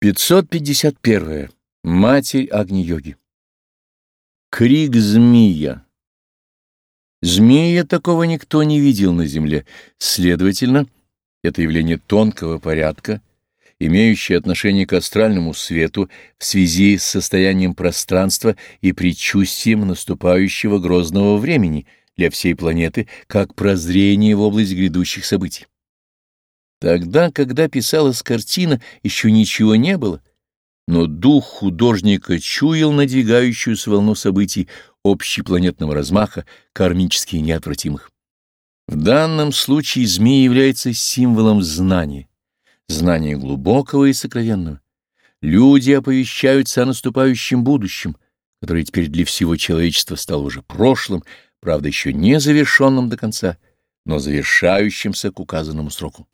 551. Матерь Агни-йоги. Крик змея. Змея такого никто не видел на земле, следовательно, это явление тонкого порядка, имеющее отношение к астральному свету в связи с состоянием пространства и предчувствием наступающего грозного времени для всей планеты, как прозрение в область грядущих событий. Тогда, когда писалась картина, еще ничего не было, но дух художника чуял надвигающуюся волну событий общепланетного размаха, кармически неотвратимых. В данном случае змея является символом знания, знания глубокого и сокровенного. Люди оповещаются о наступающем будущем, которое теперь для всего человечества стало уже прошлым, правда, еще не завершенным до конца, но завершающимся к указанному сроку.